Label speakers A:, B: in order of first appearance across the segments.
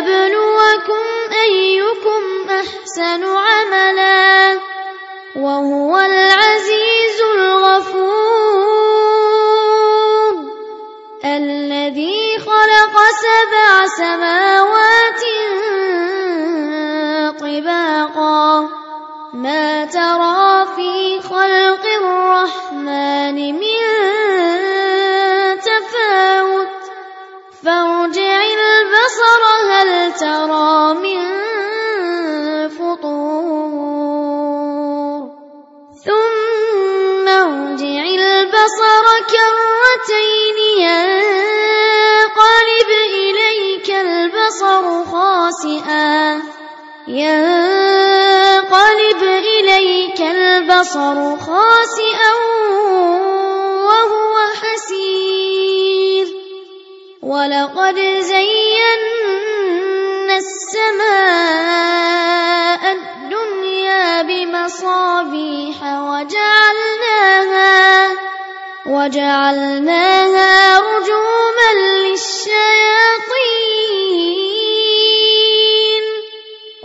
A: ليبلوكم أيكم أحسن عملا وهو العزيز ينقلب إليك البصر خاسئا وهو حسير ولقد زينا السماء الدنيا بمصابيح وجعلناها وجعلناها رجوما للشياطين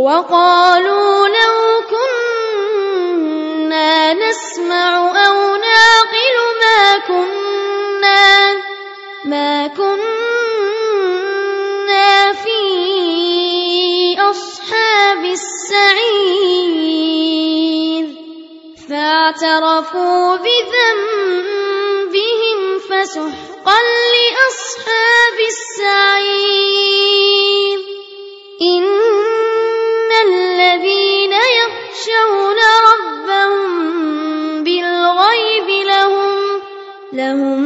A: وقالوا لو كنا نسمع أو نعقل ما كنا ما كنا في أصحاب السعير. فاعترفوا بذنبهم فسحقا لأصحاب السعير. لهم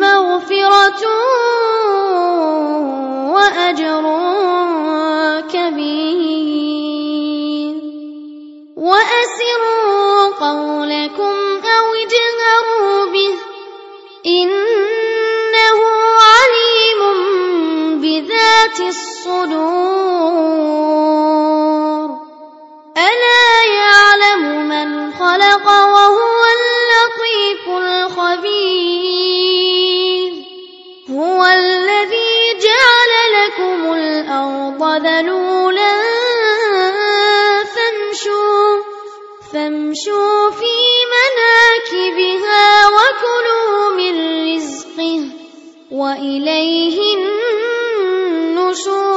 A: مغفرة ذلولا فامشوا فامشوا في مناكبها وكلوا من رزقه وإليه النشور.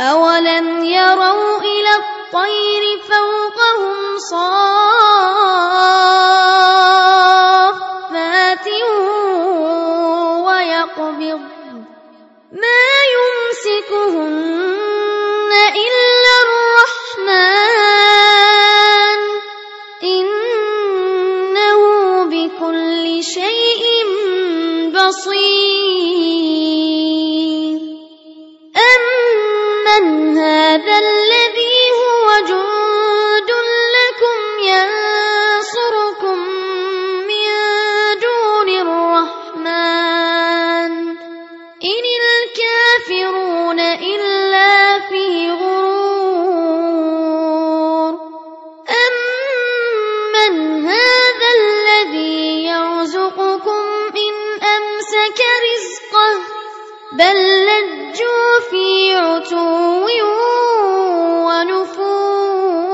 A: أولم يروا إلى الطير فوقهم صافات أمسك رزقه بل لجوا في عتو ونفور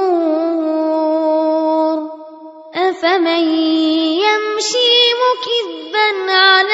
A: أفمن يمشي مكبا على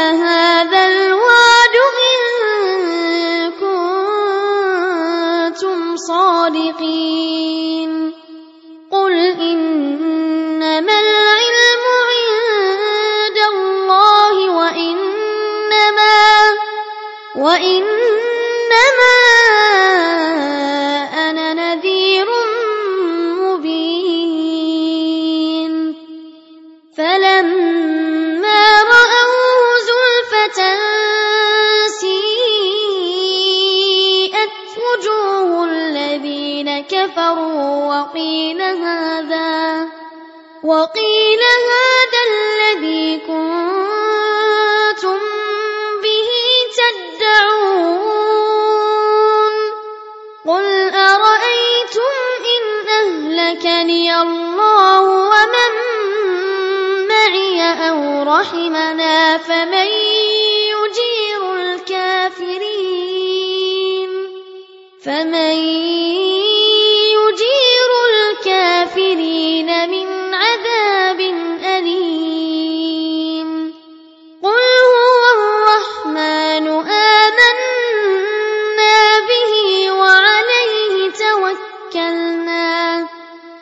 A: وإنما أنا نذير مبين. فلما رأوه زلفة سيئت وجوه الذين كفروا وقيل هذا وقيل هذا الذي كنتم أهلكني الله ومن معي أو رحمنا فمن يجير الكافرين فمن